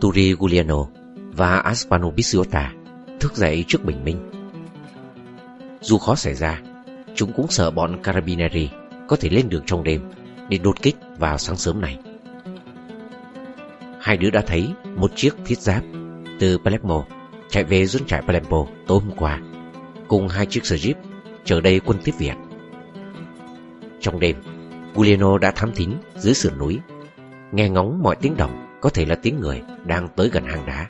Turi Giuliano và Aspano Bisiota thức dậy trước bình minh. Dù khó xảy ra, chúng cũng sợ bọn Carabinieri có thể lên đường trong đêm để đột kích vào sáng sớm này. Hai đứa đã thấy một chiếc thiết giáp từ Palermo chạy về doanh trại Palermo tối hôm qua cùng hai chiếc xe jeep chờ đây quân tiếp viện. Trong đêm, Giuliano đã thám thính dưới sườn núi, nghe ngóng mọi tiếng động có thể là tiếng người đang tới gần hang đá.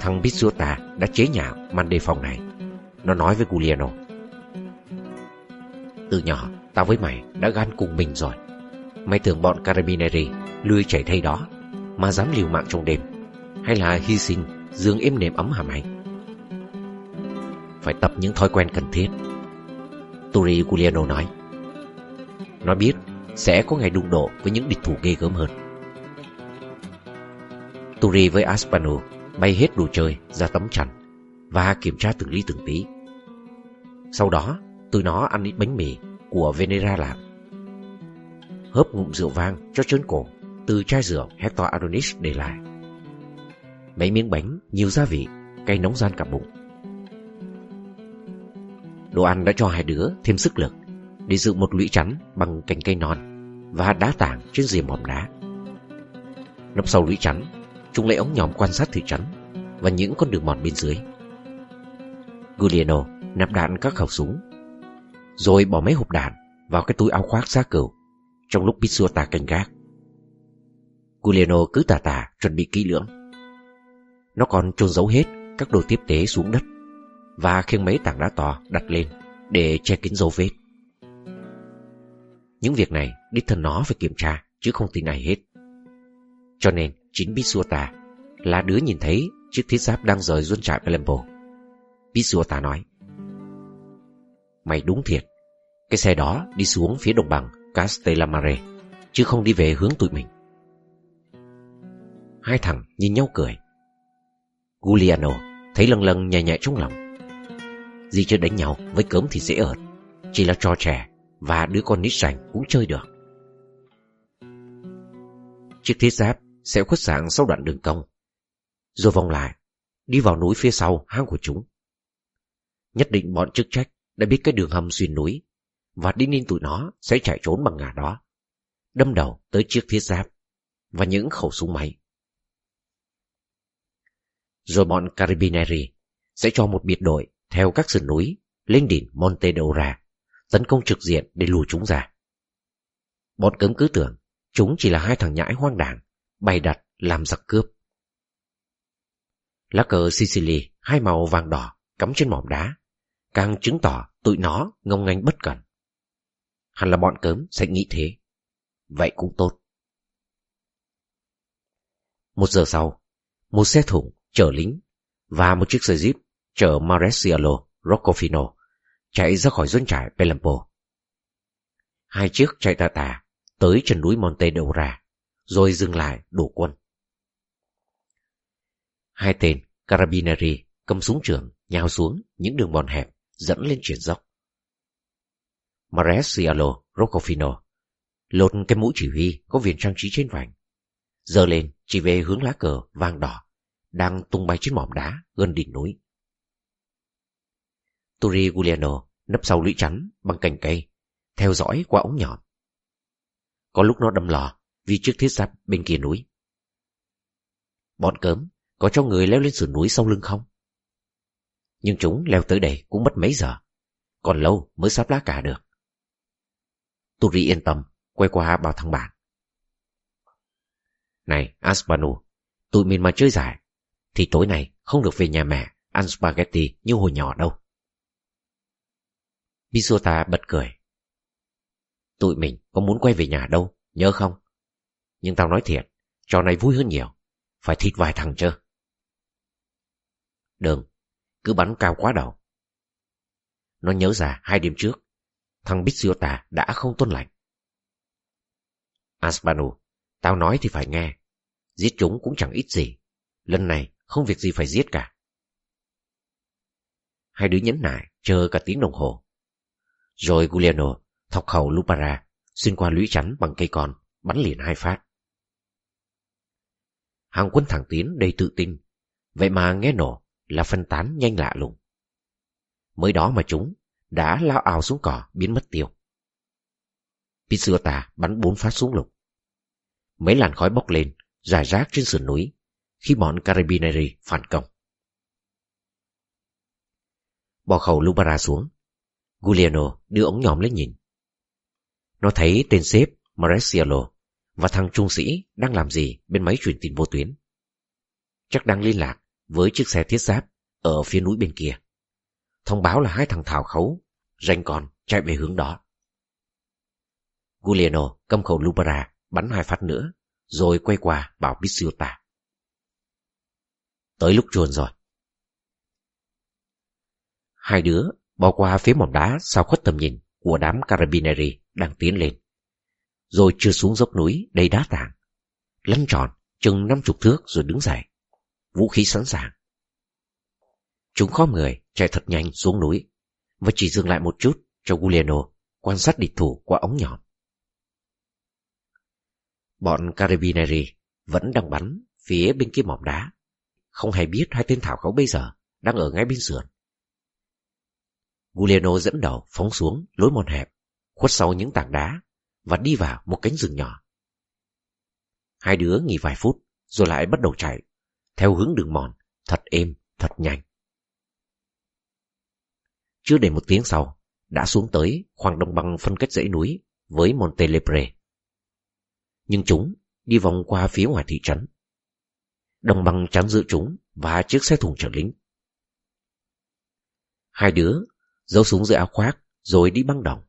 Thằng Bisuta đã chế nhạo màn đề phòng này. Nó nói với Giuliano. Từ nhỏ, tao với mày đã gan cùng mình rồi. Mày tưởng bọn Carabinieri lươi chảy thay đó mà dám liều mạng trong đêm hay là hy sinh dương êm nệm ấm hả mày? Phải tập những thói quen cần thiết. Turi Giuliano nói. Nó biết sẽ có ngày đụng độ với những địch thủ ghê gớm hơn. Turi với Aspano bay hết đồ chơi ra tấm chắn và kiểm tra từng ly từng tí. Sau đó, tụi nó ăn ít bánh mì của Venera làm. Hớp ngụm rượu vang cho trơn cổ từ chai rượu Hector Adonis để lại. Mấy miếng bánh, nhiều gia vị, cay nóng gian cả bụng. Đồ ăn đã cho hai đứa thêm sức lực để dựng một lũy chắn bằng cành cây non và đá tảng trên rìa mỏm đá. Nấp sau lũy chắn, chúng lấy ống nhòm quan sát thị trấn và những con đường mòn bên dưới. Giuliano nạp đạn các khẩu súng, rồi bỏ mấy hộp đạn vào cái túi áo khoác giá cừu trong lúc Pizzuta canh gác. Giuliano cứ tà tà chuẩn bị kỹ lưỡng. Nó còn chôn giấu hết các đồ tiếp tế xuống đất và khiêng mấy tảng đá to đặt lên để che kín dấu vết. Những việc này đích thân nó phải kiểm tra chứ không tin ai hết. Cho nên chính Bisuota là đứa nhìn thấy chiếc thiết giáp đang rời doanh trại Palermo. Bisuota nói Mày đúng thiệt, cái xe đó đi xuống phía đồng bằng Castellamare chứ không đi về hướng tụi mình. Hai thằng nhìn nhau cười. Giuliano thấy lần lần nhẹ nhẹ trong lòng. Gì chơi đánh nhau với cớm thì dễ ợt, chỉ là trò trẻ và đứa con nít rảnh cũng chơi được. Chiếc thiết giáp sẽ khuất dạng sau đoạn đường cong, rồi vòng lại, đi vào núi phía sau hang của chúng. Nhất định bọn chức trách đã biết cái đường hầm xuyên núi, và đi ninh tụi nó sẽ chạy trốn bằng ngả đó, đâm đầu tới chiếc thiết giáp và những khẩu súng máy. Rồi bọn Carabinieri sẽ cho một biệt đội theo các sườn núi lên đỉnh Monte Deora, tấn công trực diện để lùi chúng ra. Bọn cấm cứ tưởng chúng chỉ là hai thằng nhãi hoang đảng, bày đặt làm giặc cướp. Lá cờ Sicily hai màu vàng đỏ cắm trên mỏm đá, càng chứng tỏ tụi nó ngông nghênh bất cẩn. Hẳn là bọn cớm sẽ nghĩ thế. Vậy cũng tốt. Một giờ sau, một xe thủng chở lính và một chiếc xe jeep chở Maresialo Roccofino chạy ra khỏi doanh trại Pelampo. Hai chiếc chạy tà tà tới chân núi Monte Dora, rồi dừng lại đổ quân. Hai tên Carabinieri cầm súng trường nhào xuống những đường bòn hẹp dẫn lên chuyển dốc. Maresialo Roccofino lột cái mũ chỉ huy có viền trang trí trên vành, giơ lên chỉ về hướng lá cờ vàng đỏ đang tung bay trên mỏm đá gần đỉnh núi. Turi Giuliano nấp sau lũy chắn bằng cành cây, theo dõi qua ống nhọn. Có lúc nó đâm lò vì chiếc thiết giáp bên kia núi. Bọn cớm có cho người leo lên sườn núi sau lưng không? Nhưng chúng leo tới đây cũng mất mấy giờ, còn lâu mới sắp lá cả được. Turi yên tâm, quay qua bảo thằng bạn. Này, Aspanu, tụi mình mà chơi giải, thì tối nay không được về nhà mẹ ăn spaghetti như hồi nhỏ đâu. Bisota bật cười. Tụi mình có muốn quay về nhà đâu, nhớ không? Nhưng tao nói thiệt, trò này vui hơn nhiều. Phải thịt vài thằng chưa? Đừng, cứ bắn cao quá đầu. Nó nhớ ra hai đêm trước, thằng Bisota đã không tôn lạnh. Aspanu, tao nói thì phải nghe. Giết chúng cũng chẳng ít gì. Lần này không việc gì phải giết cả. Hai đứa nhấn nại, chờ cả tiếng đồng hồ. Rồi Giuliano thọc khẩu Lupara xuyên qua lũy chắn bằng cây con, bắn liền hai phát. Hàng quân thẳng tiến đầy tự tin. Vậy mà nghe nổ là phân tán nhanh lạ lùng. Mới đó mà chúng đã lao ào xuống cỏ biến mất tiêu. Pizzuta bắn bốn phát súng lục. Mấy làn khói bốc lên, rải rác trên sườn núi, khi bọn Carabinieri phản công. Bỏ khẩu Lubara xuống, Giuliano đưa ống nhòm lên nhìn. Nó thấy tên sếp Maresiello và thằng trung sĩ đang làm gì bên máy truyền tin vô tuyến. Chắc đang liên lạc với chiếc xe thiết giáp ở phía núi bên kia. Thông báo là hai thằng thảo khấu, ranh còn chạy về hướng đó. Giuliano cầm khẩu Lubara bắn hai phát nữa, rồi quay qua bảo Pizziota. Tới lúc chuồn rồi. Hai đứa bỏ qua phía mỏm đá sau khuất tầm nhìn của đám Carabinieri đang tiến lên. Rồi chưa xuống dốc núi đầy đá tảng. Lăn tròn chừng năm chục thước rồi đứng dậy. Vũ khí sẵn sàng. Chúng khom người chạy thật nhanh xuống núi và chỉ dừng lại một chút cho Giuliano quan sát địch thủ qua ống nhỏ. Bọn Carabinieri vẫn đang bắn phía bên kia mỏm đá. Không hay biết hai tên thảo khấu bây giờ đang ở ngay bên sườn. Giuliano dẫn đầu phóng xuống lối mòn hẹp, khuất sau những tảng đá và đi vào một cánh rừng nhỏ. Hai đứa nghỉ vài phút rồi lại bắt đầu chạy theo hướng đường mòn thật êm, thật nhanh. Chưa đầy một tiếng sau, đã xuống tới khoảng đồng bằng phân cách dãy núi với Montelebre. Nhưng chúng đi vòng qua phía ngoài thị trấn. Đồng bằng chắn giữa chúng và chiếc xe thùng chở lính. Hai đứa giấu súng dưới áo khoác rồi đi băng đồng,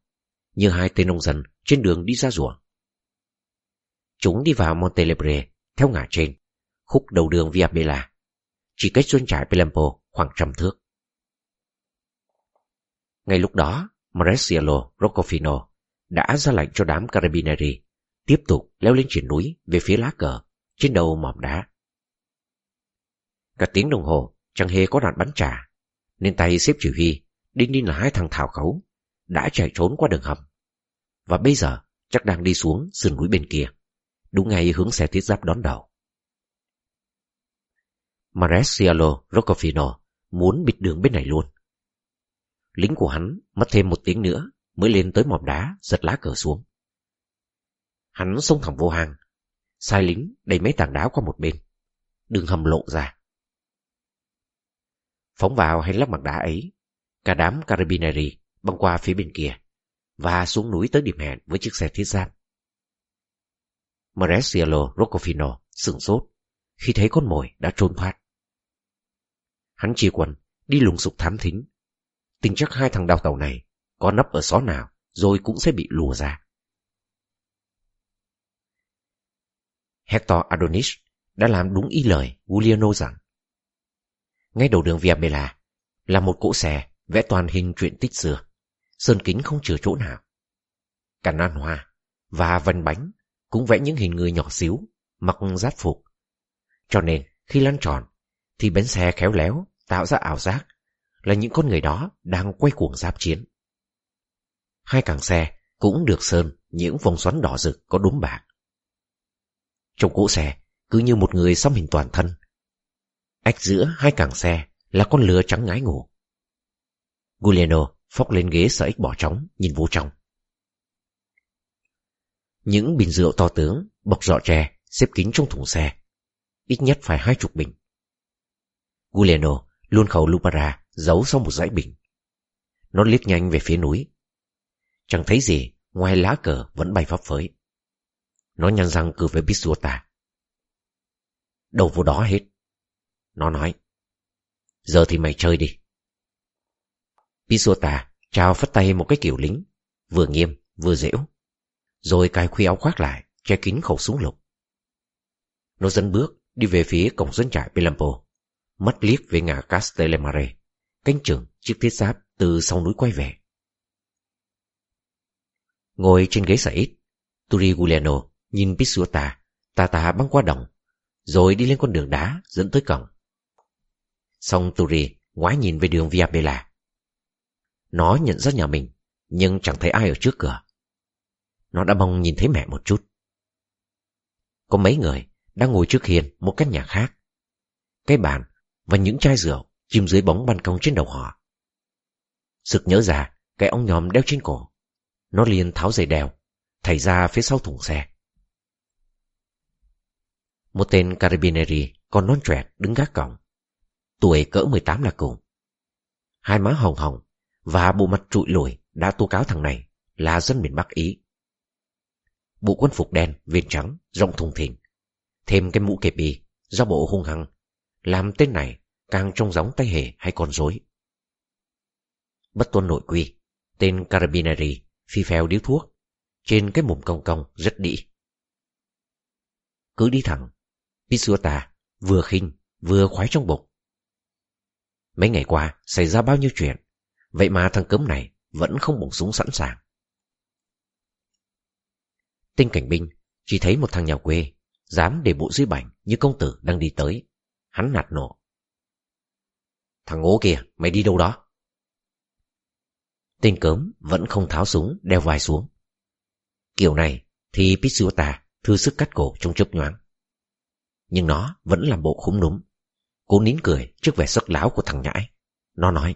như hai tên nông dân trên đường đi ra ruộng. Chúng đi vào Montelebre theo ngã trên, khúc đầu đường Via Bella, chỉ cách Xuân trại Pelampo khoảng trăm thước. Ngay lúc đó, Maresiello Roccofino đã ra lệnh cho đám Carabinieri tiếp tục leo lên triển núi về phía lá cờ trên đầu mỏm đá. Cả tiếng đồng hồ chẳng hề có đạn bắn trả, nên tay xếp chỉ huy Đinh Đinh là hai thằng thảo khấu, đã chạy trốn qua đường hầm. Và bây giờ chắc đang đi xuống sườn núi bên kia, đúng ngay hướng xe thiết giáp đón đầu. Maresialo Roccofino muốn bịt đường bên này luôn. Lính của hắn mất thêm một tiếng nữa mới lên tới mỏm đá giật lá cờ xuống. Hắn xông thẳng vô hàng, sai lính đẩy mấy tảng đá qua một bên, đường hầm lộ ra. Phóng vào hay lắp mặt đá ấy Cả đám Carabinieri băng qua phía bên kia và xuống núi tới điểm hẹn với chiếc xe thiết giáp. Maresiello Roccofino sửng sốt khi thấy con mồi đã trốn thoát. Hắn chia quân đi lùng sục thám thính. Tình chắc hai thằng đào tàu này có nấp ở xó nào rồi cũng sẽ bị lùa ra. Hector Adonis đã làm đúng ý lời Giuliano rằng ngay đầu đường Via Bella là một cỗ xe vẽ toàn hình truyện tích xưa, sơn kính không chừa chỗ nào. Cả nan hoa và vân bánh cũng vẽ những hình người nhỏ xíu, mặc giáp phục. Cho nên khi lăn tròn thì bến xe khéo léo tạo ra ảo giác là những con người đó đang quay cuồng giáp chiến. Hai càng xe cũng được sơn những vòng xoắn đỏ rực có đốm bạc. Trong cỗ xe cứ như một người xăm hình toàn thân. Ách giữa hai càng xe là con lừa trắng ngái ngủ. Giuliano phóc lên ghế sợ ích bỏ trống, nhìn vô trong. Những bình rượu to tướng, bọc giỏ tre, xếp kín trong thùng xe. Ít nhất phải hai chục bình. Giuliano luôn khẩu Lupara giấu sau một dãy bình. Nó liếc nhanh về phía núi. Chẳng thấy gì ngoài lá cờ vẫn bay phấp phới. Nó nhăn răng cười với Bisuota. Đầu vô đó hết. Nó nói. Giờ thì mày chơi đi. Pisota chào phất tay một cái kiểu lính, vừa nghiêm vừa dễu. Rồi cài khuy áo khoác lại, che kín khẩu súng lục. Nó dẫn bước đi về phía cổng dân trại Pilampo, mắt liếc về ngã Castellamare, canh trường chiếc thiết giáp từ sau núi quay về. Ngồi trên ghế ít, Turi Giuliano nhìn Pisuta tà tà băng qua đồng, rồi đi lên con đường đá dẫn tới cổng. Xong Turi ngoái nhìn về đường Via Bella. Nó nhận ra nhà mình, nhưng chẳng thấy ai ở trước cửa. Nó đã mong nhìn thấy mẹ một chút. Có mấy người đang ngồi trước hiên một căn nhà khác. Cái bàn và những chai rượu chìm dưới bóng ban công trên đầu họ. Sực nhớ ra cái ống nhòm đeo trên cổ. Nó liền tháo giày đeo, thảy ra phía sau thùng xe. Một tên carabineri còn non trẻ đứng gác cổng. Tuổi cỡ 18 là cùng. Hai má hồng hồng và bộ mặt trụi lùi đã tố cáo thằng này là dân miền Bắc Ý. Bộ quân phục đen, viền trắng, rộng thùng thình. Thêm cái mũ kẹp bì, do bộ hung hăng, làm tên này càng trông giống tay hề hay con rối. Bất tuân nội quy, tên Carabinieri phi phèo điếu thuốc, trên cái mồm cong cong rất đĩ. Cứ đi thẳng, Pisuta vừa khinh vừa khoái trong bụng. Mấy ngày qua xảy ra bao nhiêu chuyện, vậy mà thằng cấm này vẫn không bổng súng sẵn sàng. Tinh cảnh binh chỉ thấy một thằng nhà quê dám để bộ dưới bảnh như công tử đang đi tới. Hắn nạt nộ. Thằng ngố kìa, mày đi đâu đó? Tên cớm vẫn không tháo súng đeo vai xuống. Kiểu này thì Pitsuota thư sức cắt cổ trong chớp nhoáng. Nhưng nó vẫn làm bộ khúng núm. Cố nín cười trước vẻ sắc láo của thằng nhãi. Nó nói.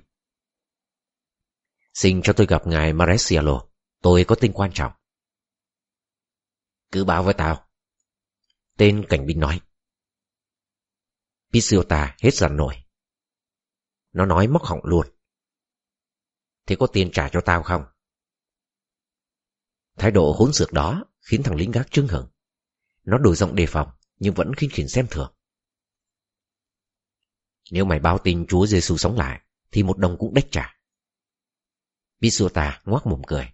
Xin cho tôi gặp ngài Maresialo. Tôi có tin quan trọng. Cứ báo với tao. Tên cảnh binh nói. Pisiota hết giận nổi. Nó nói móc họng luôn. Thế có tiền trả cho tao không? Thái độ hỗn xược đó khiến thằng lính gác trưng hửng. Nó đổi giọng đề phòng, nhưng vẫn khinh khỉnh xem thường. Nếu mày báo tin Chúa Giêsu sống lại, thì một đồng cũng đách trả. Pisuta ngoác mồm cười.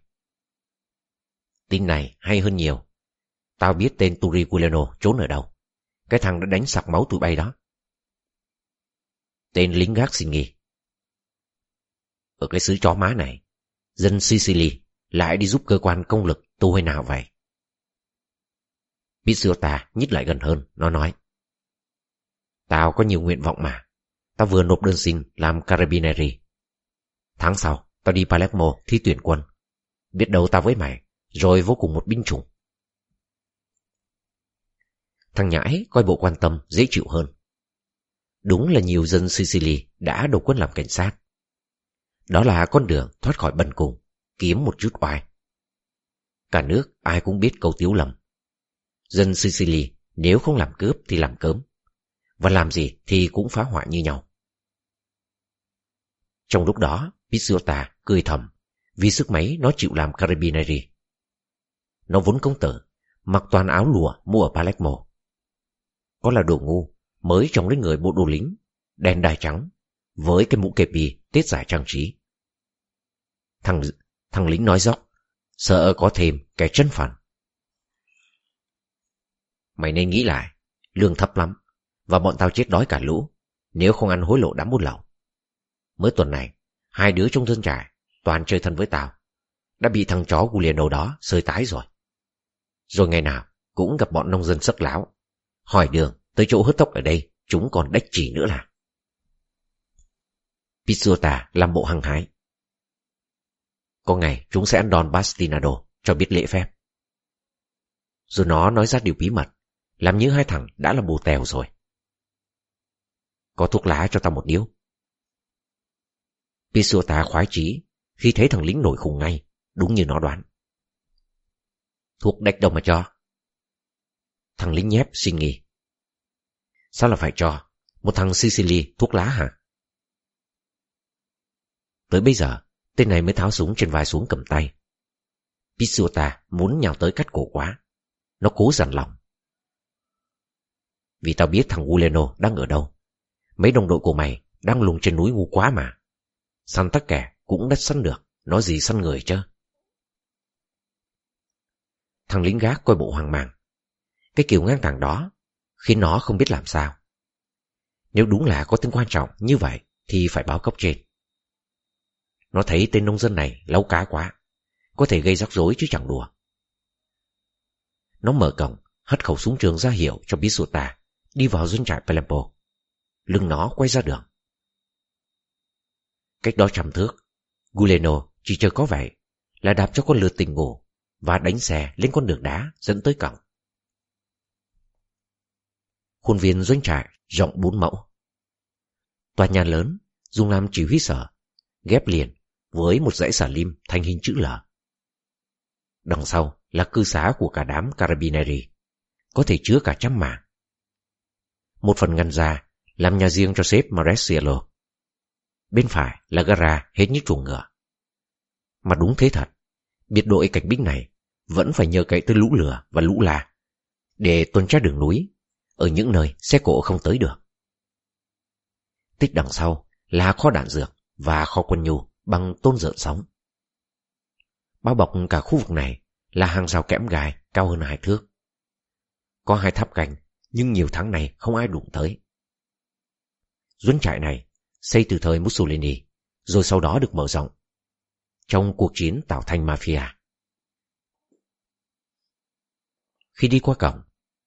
Tin này hay hơn nhiều. Tao biết tên Turiculeno trốn ở đâu. Cái thằng đã đánh sặc máu tụi bay đó. Tên lính gác xin nghỉ. Ở cái xứ chó má này, dân Sicily lại đi giúp cơ quan công lực tu hay nào vậy? Pisuta nhích lại gần hơn, nó nói. Tao có nhiều nguyện vọng mà. Tao vừa nộp đơn xin làm Carabinieri. Tháng sau, tao đi Palermo thi tuyển quân. Biết đâu tao với mày, rồi vô cùng một binh chủng. Thằng nhãi coi bộ quan tâm dễ chịu hơn. Đúng là nhiều dân Sicily đã đầu quân làm cảnh sát. Đó là con đường thoát khỏi bần cùng, kiếm một chút oai. Cả nước ai cũng biết câu tiếu lầm. Dân Sicily nếu không làm cướp thì làm cớm. Và làm gì thì cũng phá hoại như nhau. Trong lúc đó, Pizziota cười thầm vì sức máy nó chịu làm Carabinieri. Nó vốn công tử, mặc toàn áo lụa mua ở Palermo. Có là đồ ngu, mới trong lấy người bộ đồ lính, đen đai trắng, với cái mũ kẹp bì tết giải trang trí. Thằng thằng lính nói dốc, sợ có thêm kẻ chân phản. Mày nên nghĩ lại, lương thấp lắm, và bọn tao chết đói cả lũ, nếu không ăn hối lộ đám buôn lậu. Mới tuần này, hai đứa trong dân trại, toàn chơi thân với tao, đã bị thằng chó Giuliano đó sơi tái rồi. Rồi ngày nào cũng gặp bọn nông dân sắc láo, hỏi đường tới chỗ hớt tóc ở đây, chúng còn đách chỉ nữa là. Pizzuta làm bộ hăng hái. Có ngày chúng sẽ ăn đòn Bastinado cho biết lễ phép. Rồi nó nói ra điều bí mật, làm như hai thằng đã là bù tèo rồi. Có thuốc lá cho tao một điếu. Pisuta khoái chí khi thấy thằng lính nổi khùng ngay, đúng như nó đoán. Thuốc đách đâu mà cho. Thằng lính nhép suy nghĩ. Sao là phải cho? Một thằng Sicily thuốc lá hả? Tới bây giờ, tên này mới tháo súng trên vai xuống cầm tay. Pisuta muốn nhào tới cắt cổ quá. Nó cố dằn lòng. Vì tao biết thằng Guleno đang ở đâu. Mấy đồng đội của mày đang lùng trên núi ngu quá mà. Săn tất cả cũng đã săn được, nói gì săn người chứ. Thằng lính gác coi bộ hoang mang. Cái kiểu ngang tàng đó khiến nó không biết làm sao. Nếu đúng là có tin quan trọng như vậy thì phải báo cấp trên. Nó thấy tên nông dân này lâu cá quá, có thể gây rắc rối chứ chẳng đùa. Nó mở cổng, hất khẩu súng trường ra hiệu cho Bisuta đi vào doanh trại Palempo. Lưng nó quay ra đường. Cách đó trăm thước, Guleno chỉ chờ có vậy là đạp cho con lừa tình ngủ và đánh xe lên con đường đá dẫn tới cổng. Khuôn viên doanh trại rộng bốn mẫu. Tòa nhà lớn dùng làm chỉ huy sở, ghép liền với một dãy xà lim thành hình chữ L. Đằng sau là cư xá của cả đám Carabinieri, có thể chứa cả trăm mạng. Một phần ngăn ra làm nhà riêng cho sếp Maresiello. Bên phải là gara hết như chuồng ngựa. Mà đúng thế thật, biệt đội cảnh binh này vẫn phải nhờ cậy tới lũ lửa và lũ la để tuần tra đường núi ở những nơi xe cộ không tới được. Tích đằng sau là kho đạn dược và kho quân nhu bằng tôn dợn sóng. Bao bọc cả khu vực này là hàng rào kẽm gai cao hơn hai thước. Có hai tháp canh nhưng nhiều tháng này không ai đụng tới. Doanh trại này xây từ thời Mussolini rồi sau đó được mở rộng trong cuộc chiến tạo thành mafia. Khi đi qua cổng,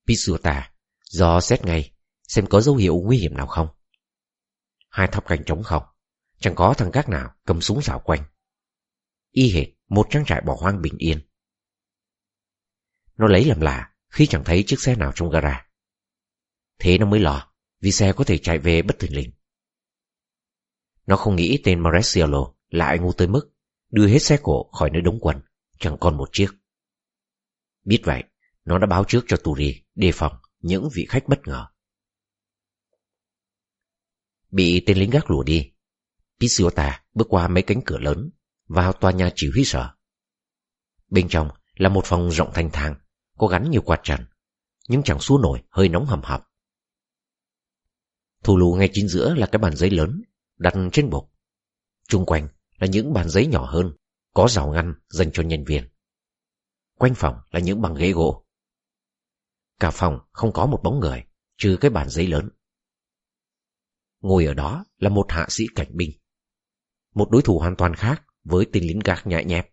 Pizzuta do xét ngay xem có dấu hiệu nguy hiểm nào không. Hai tháp canh trống không, chẳng có thằng gác nào cầm súng rào quanh. Y hệt một trang trại bỏ hoang bình yên. Nó lấy làm lạ khi chẳng thấy chiếc xe nào trong gara. Thế nó mới lo, vì xe có thể chạy về bất thình lình. Nó không nghĩ tên Maresiello lại ngu tới mức đưa hết xe cổ khỏi nơi đóng quân, chẳng còn một chiếc. Biết vậy, nó đã báo trước cho Turi đề phòng những vị khách bất ngờ. Bị tên lính gác lùa đi, Pisiota bước qua mấy cánh cửa lớn vào tòa nhà chỉ huy sở. Bên trong là một phòng rộng thanh thang, có gắn nhiều quạt trần, nhưng chẳng xua nổi hơi nóng hầm hập. Thủ lù ngay chính giữa là cái bàn giấy lớn, đặt trên bục. Trung quanh là những bàn giấy nhỏ hơn, có rào ngăn dành cho nhân viên. Quanh phòng là những bằng ghế gỗ. Cả phòng không có một bóng người, trừ cái bàn giấy lớn. Ngồi ở đó là một hạ sĩ cảnh binh. Một đối thủ hoàn toàn khác với tên lính gác nhại nhép.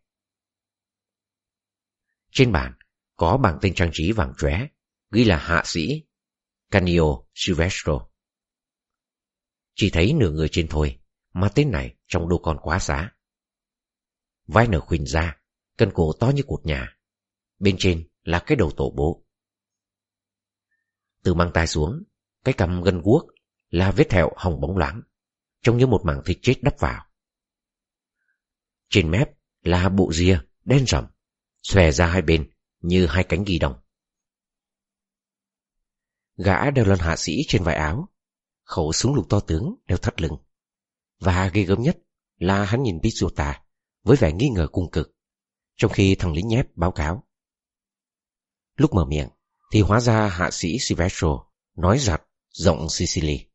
Trên bàn có bảng tên trang trí vàng chóe ghi là hạ sĩ Canio Silvestro. Chỉ thấy nửa người trên thôi, mà tên này trông đâu còn quá xá. Vai nở khuynh ra, cân cổ to như cột nhà. Bên trên là cái đầu tổ bố. Từ mang tay xuống, cái cầm gân guốc là vết thẹo hồng bóng loáng, trông như một mảng thịt chết đắp vào. Trên mép là bộ ria đen rầm, xòe ra hai bên như hai cánh ghi đồng. Gã đeo lên hạ sĩ trên vải áo, khẩu súng lục to tướng đeo thắt lưng. Và ghê gớm nhất là hắn nhìn Pizzuta với vẻ nghi ngờ cung cực, trong khi thằng lính nhép báo cáo. Lúc mở miệng, thì hóa ra hạ sĩ Silvestro nói giặt giọng Sicily.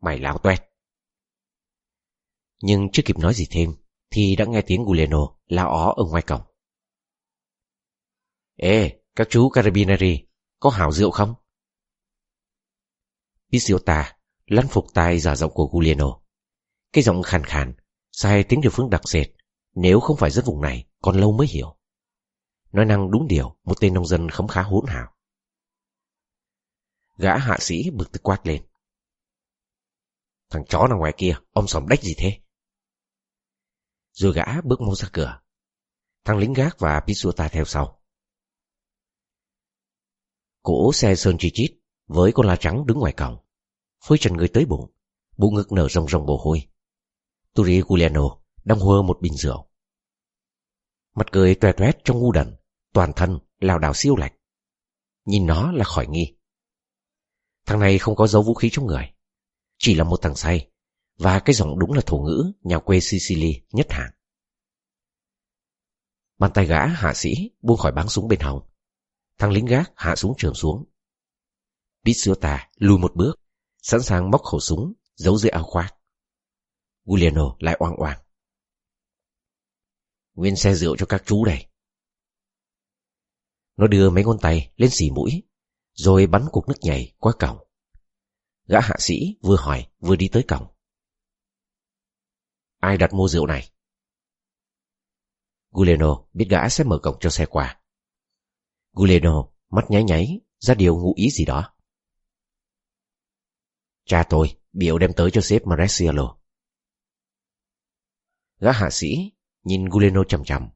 Mày láo toét. Nhưng chưa kịp nói gì thêm, thì đã nghe tiếng Guleno la ó ở ngoài cổng. Ê, các chú Carabinieri, có hảo rượu không? Isiota lăn phục tai giả giọng của Giuliano, Cái giọng khàn khàn, sai tiếng địa phương đặc sệt, nếu không phải dân vùng này, còn lâu mới hiểu. Nói năng đúng điều, một tên nông dân khấm khá hỗn hào. Gã hạ sĩ bực tức quát lên. Thằng chó nào ngoài kia, ông sòm đách gì thế? Rồi gã bước mau ra cửa. Thằng lính gác và Pisuta theo sau. Cổ xe sơn chi chít với con la trắng đứng ngoài cổng. Phơi trần người tới bụng, bụng ngực nở rồng rồng mồ hôi. Turi Giuliano đang hơ một bình rượu. Mặt cười toe toét trong ngu đần, toàn thân lào đảo siêu lạch. Nhìn nó là khỏi nghi. Thằng này không có dấu vũ khí trong người. Chỉ là một thằng say. Và cái giọng đúng là thổ ngữ nhà quê Sicily nhất hạng. Bàn tay gã hạ sĩ buông khỏi báng súng bên hông. Thằng lính gác hạ súng trường xuống. Bít lùi một bước, sẵn sàng móc khẩu súng, giấu dưới áo khoác. Giuliano lại oang oang. Nguyên xe rượu cho các chú đây. Nó đưa mấy ngón tay lên xì mũi, rồi bắn cục nước nhảy qua cổng. Gã hạ sĩ vừa hỏi vừa đi tới cổng. Ai đặt mua rượu này? Guleno biết gã sẽ mở cổng cho xe qua. Guleno mắt nháy nháy, ra điều ngụ ý gì đó. Cha tôi, biểu đem tới cho sếp Maresiello. Gã hạ sĩ nhìn Guleno chầm chầm.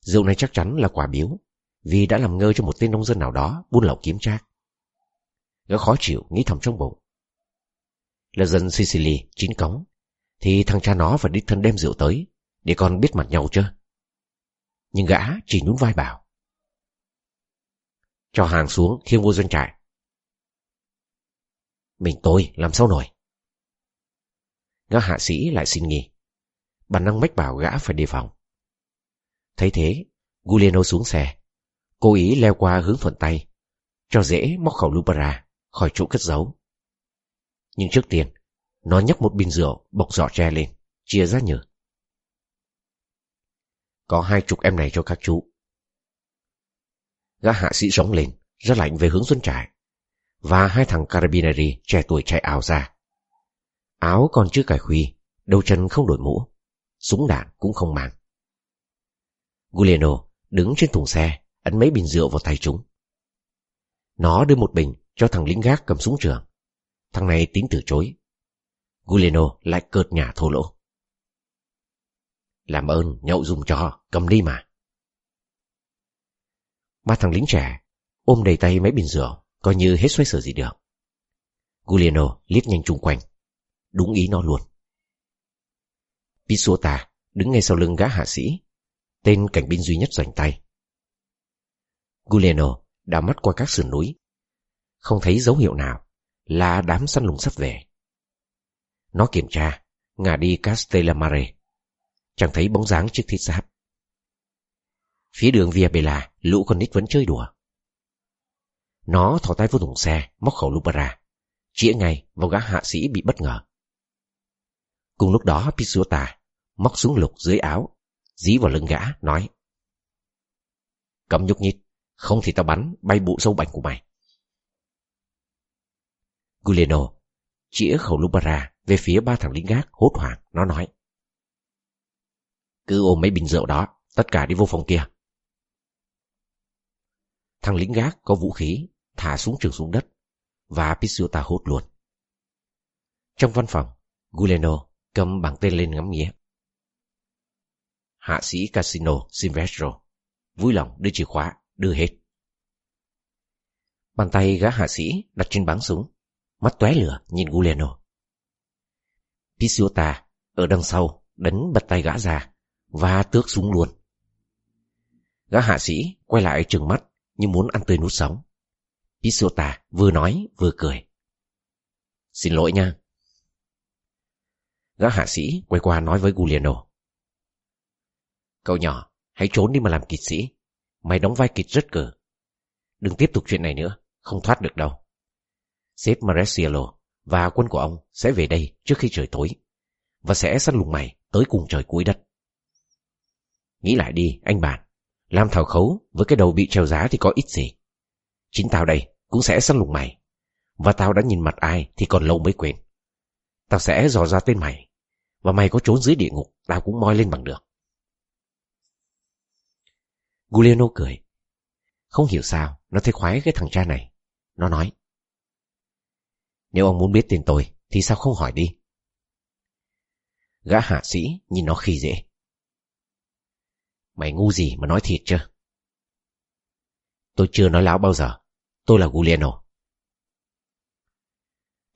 Rượu này chắc chắn là quả biếu, vì đã làm ngơ cho một tên nông dân nào đó buôn lậu kiếm trác. Gã khó chịu nghĩ thầm trong bụng. Là dân Sicily chín cống, thì thằng cha nó và đích thân đem rượu tới, để con biết mặt nhau chưa? Nhưng gã chỉ nhún vai bảo. Cho hàng xuống khiêng vô doanh trại. Mình tôi làm sao nổi? Gã hạ sĩ lại xin nghỉ. Bản năng mách bảo gã phải đề phòng. Thấy thế, Guliano xuống xe, cố ý leo qua hướng thuận tay, cho dễ móc khẩu Lupara khỏi chỗ cất giấu. Nhưng trước tiên, nó nhấc một bình rượu bọc giỏ tre lên, chia ra nhử Có hai chục em này cho các chú. Gã hạ sĩ rống lên, ra lạnh về hướng xuân trại, và hai thằng Carabinieri trẻ tuổi chạy ảo ra. Áo còn chưa cài khuy, đầu chân không đổi mũ, súng đạn cũng không mang. Giuliano đứng trên thùng xe, ấn mấy bình rượu vào tay chúng. Nó đưa một bình cho thằng lính gác cầm súng trường. Thằng này tính từ chối. Giuliano lại cợt nhả thô lỗ. Làm ơn, nhậu dùng cho, cầm đi mà. Ba thằng lính trẻ ôm đầy tay mấy bình rượu, coi như hết xoay sở gì được. Giuliano liếc nhanh chung quanh, đúng ý nó luôn. Pisuota đứng ngay sau lưng gã hạ sĩ, tên cảnh binh duy nhất giành tay. Giuliano đã mắt qua các sườn núi, không thấy dấu hiệu nào là đám săn lùng sắp về. Nó kiểm tra, ngả đi Castellamare, chẳng thấy bóng dáng chiếc thiết giáp. Phía đường Via Bella, lũ con nít vẫn chơi đùa. Nó thò tay vô thùng xe, móc khẩu Lupara, chĩa ngay vào gã hạ sĩ bị bất ngờ. Cùng lúc đó Pisuta móc súng lục dưới áo, dí vào lưng gã, nói Cấm nhúc nhích, không thì tao bắn bay bụ sâu bành của mày. Guleno chĩa khẩu Lupara về phía ba thằng lính gác hốt hoảng, nó nói Cứ ôm mấy bình rượu đó, tất cả đi vô phòng kia. Thằng lính gác có vũ khí, thả súng trường xuống đất, và Pisuta hốt luôn. Trong văn phòng, Guleno cầm bảng tên lên ngắm nghía. Hạ sĩ Casino Silvestro vui lòng đưa chìa khóa, đưa hết. Bàn tay gã hạ sĩ đặt trên báng súng, mắt tóe lửa nhìn Guleno. Pisuta ở đằng sau đánh bật tay gã ra và tước súng luôn. Gã hạ sĩ quay lại trừng mắt như muốn ăn tươi nuốt sống. Pisuta vừa nói vừa cười. Xin lỗi nha. Gã hạ sĩ quay qua nói với Giuliano. Cậu nhỏ, hãy trốn đi mà làm kịch sĩ. Mày đóng vai kịch rất cờ. Đừng tiếp tục chuyện này nữa, không thoát được đâu. Sếp Maresiello và quân của ông sẽ về đây trước khi trời tối và sẽ săn lùng mày tới cùng trời cuối đất. Nghĩ lại đi, anh bạn. Làm thảo khấu với cái đầu bị treo giá thì có ít gì. Chính tao đây cũng sẽ săn lùng mày. Và tao đã nhìn mặt ai thì còn lâu mới quên. Tao sẽ dò ra tên mày. Và mày có trốn dưới địa ngục, tao cũng moi lên bằng được. Giuliano cười. Không hiểu sao, nó thấy khoái cái thằng cha này. Nó nói. Nếu ông muốn biết tên tôi, thì sao không hỏi đi? Gã hạ sĩ nhìn nó khi dễ. Mày ngu gì mà nói thiệt chứ? Tôi chưa nói láo bao giờ. Tôi là Giuliano.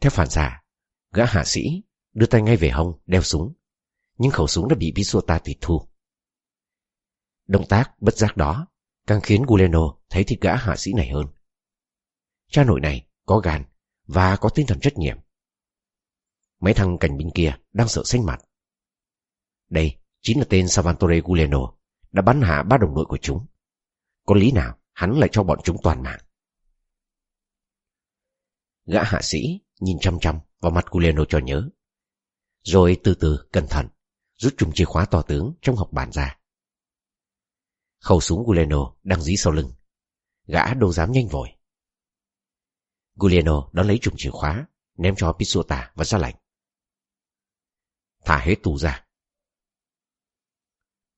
Theo phản xạ, gã hạ sĩ đưa tay ngay về hông, đeo súng. Nhưng khẩu súng đã bị Pisuta tịch thu. Động tác bất giác đó càng khiến Guglielmo thấy thích gã hạ sĩ này hơn. Cha nội này có gan và có tinh thần trách nhiệm. Mấy thằng cảnh binh kia đang sợ xanh mặt. Đây chính là tên Salvatore Guglielmo đã bắn hạ ba đồng đội của chúng. Có lý nào hắn lại cho bọn chúng toàn mạng? Gã hạ sĩ nhìn chăm chăm vào mặt Guglielmo cho nhớ. Rồi từ từ, cẩn thận, rút chùm chìa khóa to tướng trong học bàn ra. Khẩu súng Guleno đang dí sau lưng. Gã đâu dám nhanh vội. Guleno đón lấy chùm chìa khóa, ném cho Pisuta và ra lệnh. Thả hết tù ra.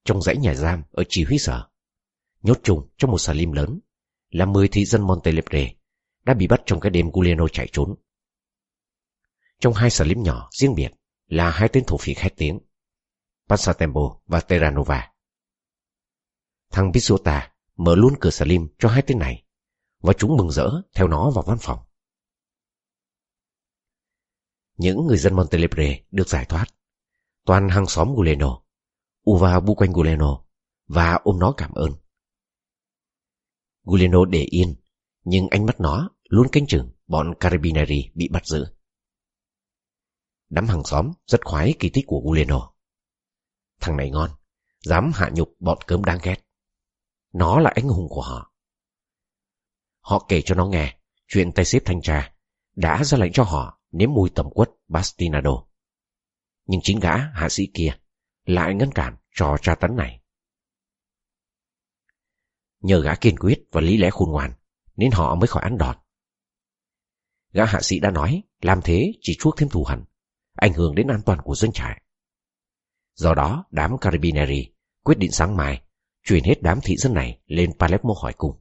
Trong dãy nhà giam ở chỉ huy sở, nhốt chung trong một xà lim lớn, là 10 thị dân Montelepre đã bị bắt trong cái đêm Guglielmo chạy trốn. Trong hai xà lim nhỏ riêng biệt là hai tên thổ phỉ khét tiếng, Passatempo và Terranova. Thằng Pisuta mở luôn cửa xà lim cho hai tên này, và chúng mừng rỡ theo nó vào văn phòng. những người dân Montelebre được giải thoát. Toàn hàng xóm Guleno, Uva bu quanh Guleno và ôm nó cảm ơn. Guleno để yên, nhưng ánh mắt nó luôn canh chừng bọn Carabinieri bị bắt giữ. Đám hàng xóm rất khoái kỳ tích của Guleno. Thằng này ngon, dám hạ nhục bọn cớm đáng ghét. Nó là anh hùng của họ. Họ kể cho nó nghe chuyện tay xếp thanh tra đã ra lệnh cho họ nếm mùi tầm quất Bastinado. Nhưng chính gã hạ sĩ kia lại ngăn cản trò tra tấn này. Nhờ gã kiên quyết và lý lẽ khôn ngoan nên họ mới khỏi ăn đòn. Gã hạ sĩ đã nói làm thế chỉ chuốc thêm thù hận, ảnh hưởng đến an toàn của dân trại. Do đó, đám Carabinieri quyết định sáng mai chuyển hết đám thị dân này lên Palermo hỏi cung.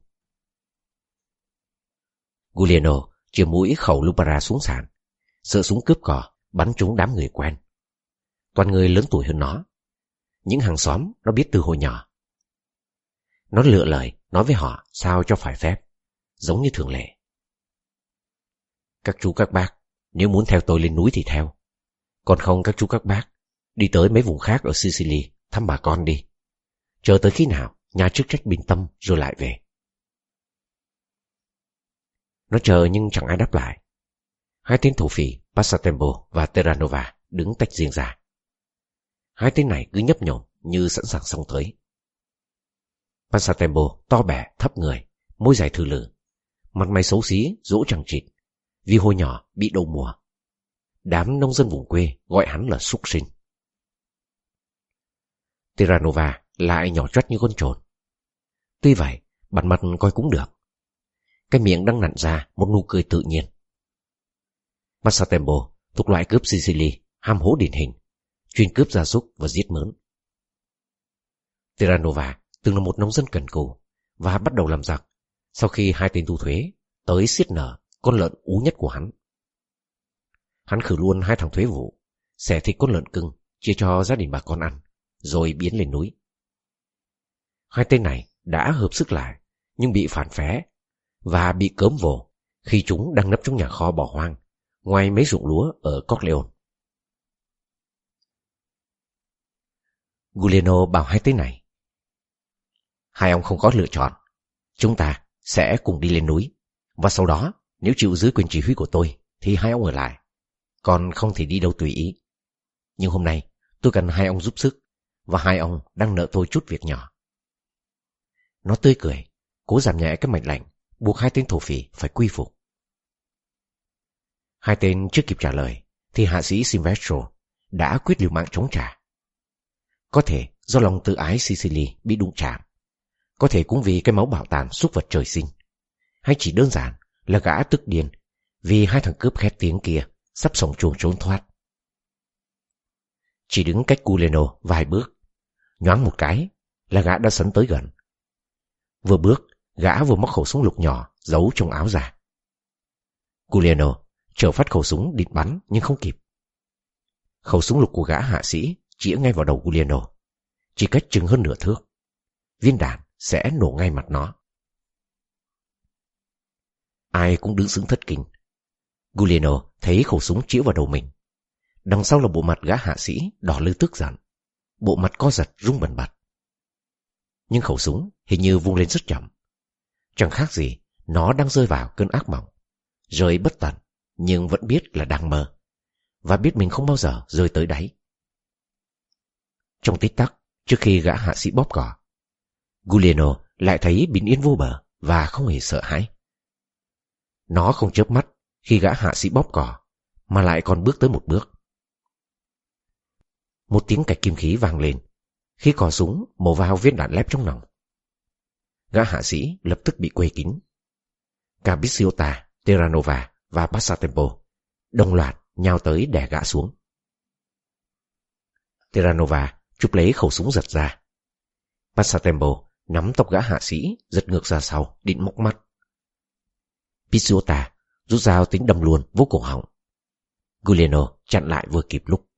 Giuliano chia mũi khẩu Lupara xuống sàn, sợ súng cướp cò bắn trúng đám người quen. Toàn người lớn tuổi hơn nó. Những hàng xóm nó biết từ hồi nhỏ. Nó lựa lời nói với họ sao cho phải phép, giống như thường lệ. Các chú các bác, nếu muốn theo tôi lên núi thì theo. Còn không các chú các bác, đi tới mấy vùng khác ở Sicily thăm bà con đi. Chờ tới khi nào, nhà chức trách bình tâm rồi lại về. Nó chờ nhưng chẳng ai đáp lại. Hai tên thủ phỉ Passatempo và Terranova đứng tách riêng ra. Hai tên này cứ nhấp nhổm như sẵn sàng xông tới. Passatempo to bẻ, thấp người, môi dài thư lử. Mặt mày xấu xí, rỗ chẳng chịt. Vì hồi nhỏ bị đầu mùa. Đám nông dân vùng quê gọi hắn là súc sinh. Terranova lại nhỏ chót như con trồn. Tuy vậy, bản mặt coi cũng được. Cái miệng đang nặn ra một nụ cười tự nhiên. Massatembo thuộc loại cướp Sicily, ham hố điển hình, chuyên cướp gia súc và giết mớn. Terranova từng là một nông dân cần cù và bắt đầu làm giặc sau khi hai tên thu thuế tới siết nở con lợn ú nhất của hắn. Hắn khử luôn hai thằng thuế vụ, xẻ thịt con lợn cưng chia cho gia đình bà con ăn, rồi biến lên núi. Hai tên này đã hợp sức lại, nhưng bị phản phé và bị cớm vồ khi chúng đang nấp trong nhà kho bỏ hoang, ngoài mấy ruộng lúa ở Corleone. Giuliano bảo hai tên này. Hai ông không có lựa chọn. Chúng ta sẽ cùng đi lên núi. Và sau đó, nếu chịu dưới quyền chỉ huy của tôi, thì hai ông ở lại. Còn không thì đi đâu tùy ý. Nhưng hôm nay, tôi cần hai ông giúp sức, và hai ông đang nợ tôi chút việc nhỏ. Nó tươi cười, cố giảm nhẹ cái mệnh lệnh, buộc hai tên thổ phỉ phải quy phục. Hai tên chưa kịp trả lời, thì hạ sĩ Silvestro đã quyết liều mạng chống trả. Có thể do lòng tự ái Sicily bị đụng chạm, có thể cũng vì cái máu bảo tàng xúc vật trời sinh, hay chỉ đơn giản là gã tức điên vì hai thằng cướp khét tiếng kia sắp sống chuồng trốn thoát. Chỉ đứng cách Culeno vài bước, nhoáng một cái là gã đã sấn tới gần. Vừa bước, gã vừa móc khẩu súng lục nhỏ giấu trong áo giả. Culeno trở phát khẩu súng định bắn nhưng không kịp. Khẩu súng lục của gã hạ sĩ chĩa ngay vào đầu Culeno, chỉ cách chừng hơn nửa thước. Viên đạn sẽ nổ ngay mặt nó. Ai cũng đứng sững thất kinh. Giuliano thấy khẩu súng chĩa vào đầu mình. Đằng sau là bộ mặt gã hạ sĩ đỏ lư tức giận. Bộ mặt co giật rung bần bật. Nhưng khẩu súng hình như vung lên rất chậm. Chẳng khác gì nó đang rơi vào cơn ác mộng. Rơi bất tận nhưng vẫn biết là đang mơ. Và biết mình không bao giờ rơi tới đáy. Trong tích tắc, trước khi gã hạ sĩ bóp cỏ, Giuliano lại thấy bình yên vô bờ và không hề sợ hãi. Nó không chớp mắt khi gã hạ sĩ bóp cỏ, mà lại còn bước tới một bước. Một tiếng cạch kim khí vang lên, khi cò súng mổ vào viên đạn lép trong nòng. Gã hạ sĩ lập tức bị quê kín. Cả Bissiota, Terranova và Passatempo đồng loạt nhào tới đè gã xuống. Terranova chụp lấy khẩu súng giật ra. Passatempo nắm tóc gã hạ sĩ giật ngược ra sau định móc mắt. Pizzuta rút dao tính đâm luôn vô cổ họng. Giuliano chặn lại vừa kịp lúc.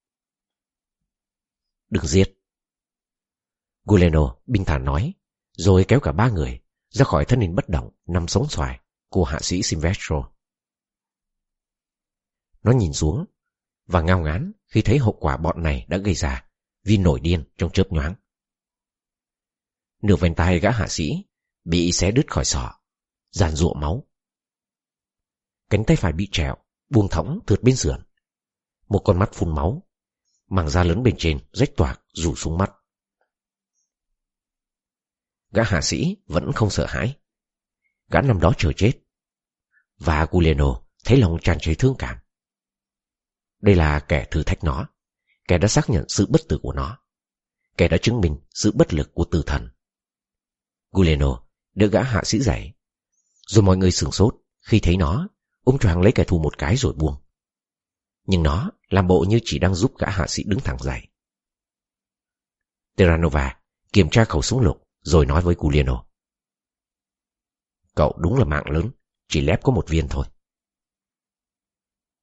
Đừng giết. Giuliano bình thản nói, rồi kéo cả ba người ra khỏi thân hình bất động nằm sống xoài của hạ sĩ Silvestro. Nó nhìn xuống, và ngao ngán khi thấy hậu quả bọn này đã gây ra vì nổi điên trong chớp nhoáng. Nửa vành tay gã hạ sĩ bị xé đứt khỏi sọ, giàn ruộng máu. Cánh tay phải bị trẹo, buông thõng thượt bên sườn. Một con mắt phun máu, màng da lớn bên trên rách toạc rủ xuống mắt. Gã hạ sĩ vẫn không sợ hãi. Gã nằm đó chờ chết. Và Guleno thấy lòng tràn trề thương cảm. Đây là kẻ thử thách nó, kẻ đã xác nhận sự bất tử của nó, kẻ đã chứng minh sự bất lực của tử thần. Guleno đưa gã hạ sĩ dậy, rồi mọi người sửng sốt khi thấy nó ôm choàng lấy kẻ thù một cái rồi buông. Nhưng nó làm bộ như chỉ đang giúp gã hạ sĩ đứng thẳng dậy. Terranova kiểm tra khẩu súng lục rồi nói với Guleno: Cậu đúng là mạng lớn, chỉ lép có một viên thôi.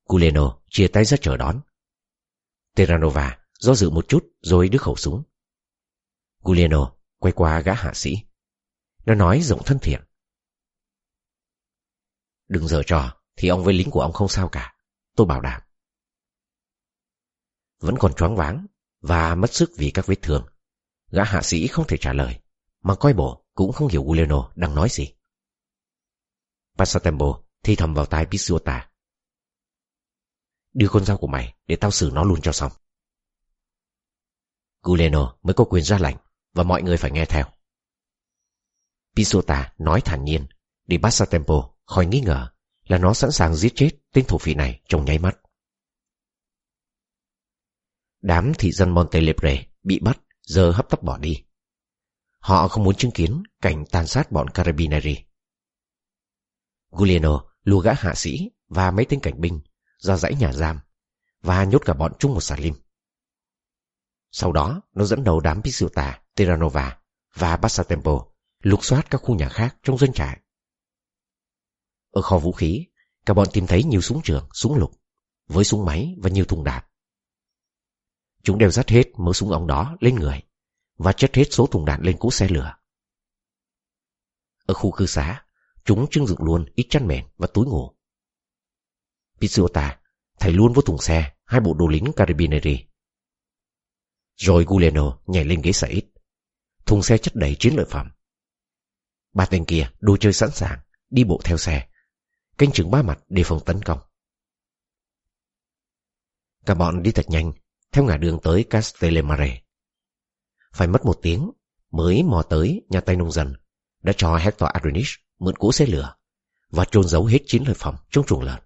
Guleno chia tay ra chờ đón. Terranova do dự một chút rồi đưa khẩu súng. Guleno quay qua gã hạ sĩ. Nó nói giọng thân thiện. Đừng giở trò, thì ông với lính của ông không sao cả. Tôi bảo đảm. Vẫn còn choáng váng và mất sức vì các vết thương. Gã hạ sĩ không thể trả lời, mà coi bộ cũng không hiểu Guleno đang nói gì. Passatempo thì thầm vào tai Pisuota. Đưa con dao của mày để tao xử nó luôn cho xong. Guleno mới có quyền ra lệnh và mọi người phải nghe theo. Pisota nói thản nhiên để Passatempo khỏi nghi ngờ là nó sẵn sàng giết chết tên thổ phỉ này trong nháy mắt. Đám thị dân Montelebre bị bắt giờ hấp tấp bỏ đi. Họ không muốn chứng kiến cảnh tàn sát bọn Carabinieri. Giuliano lùa gã hạ sĩ và mấy tên cảnh binh ra dãy nhà giam và nhốt cả bọn chung một xà lim. Sau đó, nó dẫn đầu đám Pisuta, Terranova và Bassatempo lục soát các khu nhà khác trong doanh trại. Ở kho vũ khí, cả bọn tìm thấy nhiều súng trường, súng lục, với súng máy và nhiều thùng đạn. Chúng đều dắt hết mớ súng ống đó lên người và chất hết số thùng đạn lên cỗ xe lửa. Ở khu cư xá, chúng trưng dựng luôn ít chăn mền và túi ngủ. Pizziota thầy luôn vô thùng xe hai bộ đồ lính Carabinieri. Rồi Guleno nhảy lên ghế xe ít. Thùng xe chất đầy chiến lợi phẩm. Ba tên kia đồ chơi sẵn sàng, đi bộ theo xe, canh chừng ba mặt đề phòng tấn công. Cả bọn đi thật nhanh, theo ngã đường tới Castellamare. Phải mất một tiếng mới mò tới nhà tay nông dân, đã cho Hector Adrenich mượn cỗ xe lửa và trôn giấu hết chín lời phòng trong chuồng lợn.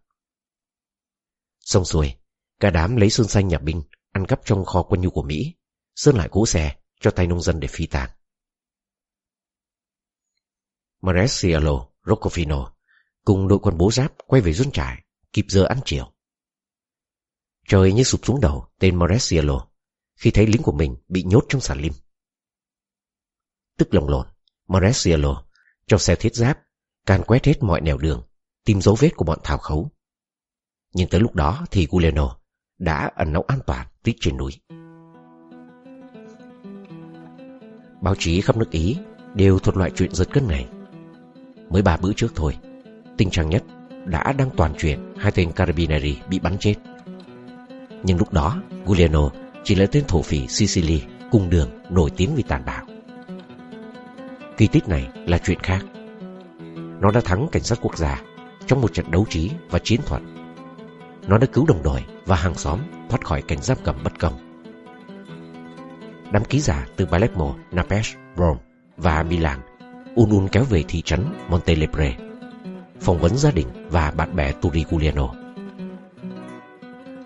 Xong xuôi, cả đám lấy sơn xanh nhà binh ăn cắp trong kho quân nhu của Mỹ, sơn lại cỗ xe cho tay nông dân để phi tàng. Maresiello Roccofino cùng đội quân bố giáp quay về doanh trại, kịp giờ ăn chiều. Trời như sụp xuống đầu tên Maresiello khi thấy lính của mình bị nhốt trong sàn lim. Tức lồng lộn, Maresiello cho xe thiết giáp can quét hết mọi nẻo đường, tìm dấu vết của bọn thảo khấu. Nhưng tới lúc đó thì Guleno đã ẩn nấu an toàn tít trên núi. Báo chí khắp nước Ý đều thuật loại chuyện giật cân này. Mới ba bữa trước thôi, tình trạng nhất đã đăng toàn chuyện hai tên Carabinieri bị bắn chết. Nhưng lúc đó, Giuliano chỉ là tên thổ phỉ Sicily cùng đường nổi tiếng vì tàn bạo. Kỳ tích này là chuyện khác. Nó đã thắng cảnh sát quốc gia trong một trận đấu trí và chiến thuật. Nó đã cứu đồng đội và hàng xóm thoát khỏi cảnh giam cầm bất công. Đám ký giả từ Palermo, Naples, Rome và Milan unun kéo về thị trấn Montelebre, phỏng vấn gia đình và bạn bè Turiculiano.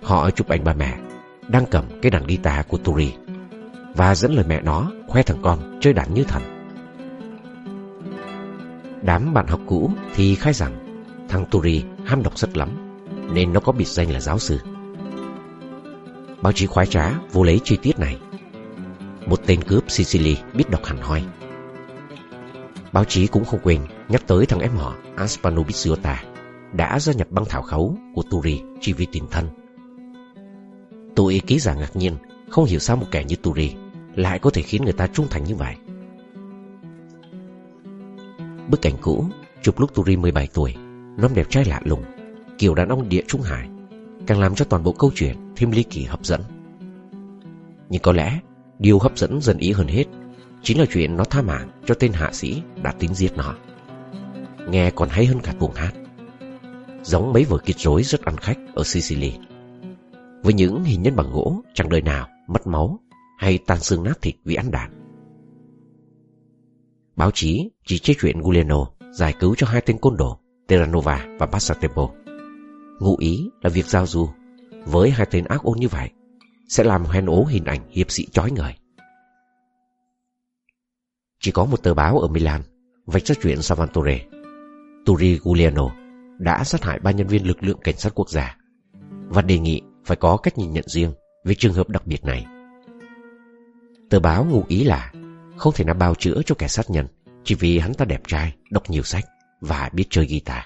Họ chụp ảnh ba mẹ đang cầm cái đàn guitar của Turi và dẫn lời mẹ nó khoe thằng con chơi đàn như thần. Đám bạn học cũ thì khai rằng thằng Turi ham đọc rất lắm nên nó có biệt danh là giáo sư. Báo chí khoái trá vô lấy chi tiết này. Một tên cướp Sicily biết đọc hẳn hoi. Báo chí cũng không quên nhắc tới thằng em họ Aspanobisiota đã gia nhập băng thảo khấu của Turi chỉ vì tình thân. Tôi ký giả ngạc nhiên không hiểu sao một kẻ như Turi lại có thể khiến người ta trung thành như vậy. Bức ảnh cũ chụp lúc Turi 17 tuổi, nóm đẹp trai lạ lùng, kiểu đàn ông địa trung hải, càng làm cho toàn bộ câu chuyện thêm ly kỳ hấp dẫn. Nhưng có lẽ điều hấp dẫn dần ý hơn hết chính là chuyện nó tha mạng cho tên hạ sĩ đã tính giết nó. Nghe còn hay hơn cả tuồng hát. Giống mấy vở kịch rối rất ăn khách ở Sicily. Với những hình nhân bằng gỗ chẳng đời nào mất máu hay tan xương nát thịt vì ăn đạn. Báo chí chỉ chê chuyện Giuliano giải cứu cho hai tên côn đồ Terranova và Passatempo. Ngụ ý là việc giao du với hai tên ác ôn như vậy sẽ làm hoen ố hình ảnh hiệp sĩ chói người chỉ có một tờ báo ở Milan vạch ra chuyện Salvatore Turi Giuliano đã sát hại ba nhân viên lực lượng cảnh sát quốc gia và đề nghị phải có cách nhìn nhận riêng về trường hợp đặc biệt này. Tờ báo ngụ ý là không thể nào bào chữa cho kẻ sát nhân chỉ vì hắn ta đẹp trai, đọc nhiều sách và biết chơi guitar.